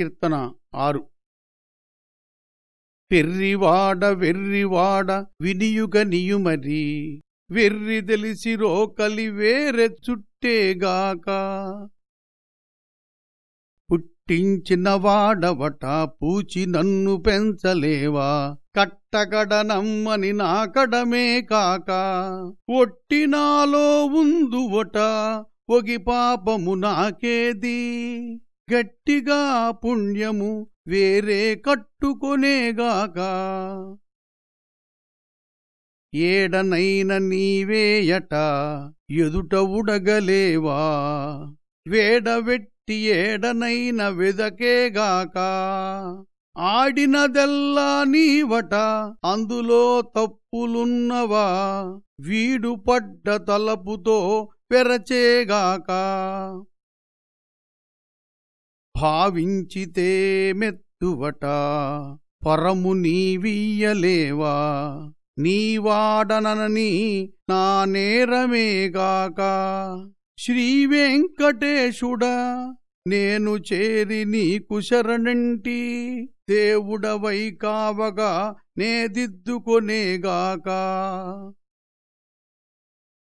కీర్తన ఆరు. పెర్రివాడ వెర్రివాడ వినియుగ నియుమరి వెర్రి తెలిసిరో రోకలి వేరె చుట్టేగాక పుట్టించిన వాడవట పూచి నన్ను పెంచలేవా. కట్టగడనమ్మని నాకడమే కాక. ఒట్టినాలో ఉందువట ఒగి పాపము నాకేది. గట్టిగా పుణ్యము వేరే కట్టుకొనేగాక. ఏడనైన నీవేయట ఎదుట ఉడగలేవా? వేడవెట్టి ఏడనైన వెదకేగాక. ఆడినదెల్లా నీవట అందులో తప్పులున్నవా? వీడు పడ్డ తలపుతో పెరచేగాక. భావించితే మెత్తువట. పరము నీవియ్యలేవా? నీవాడనని నా నేరమేగాక. శ్రీవెంకటేశుడ నేను చేరి నీకు శరణంటి. దేవుడవై కావగా నేదిద్దుకొనేగాక.